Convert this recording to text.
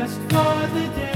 Just for the day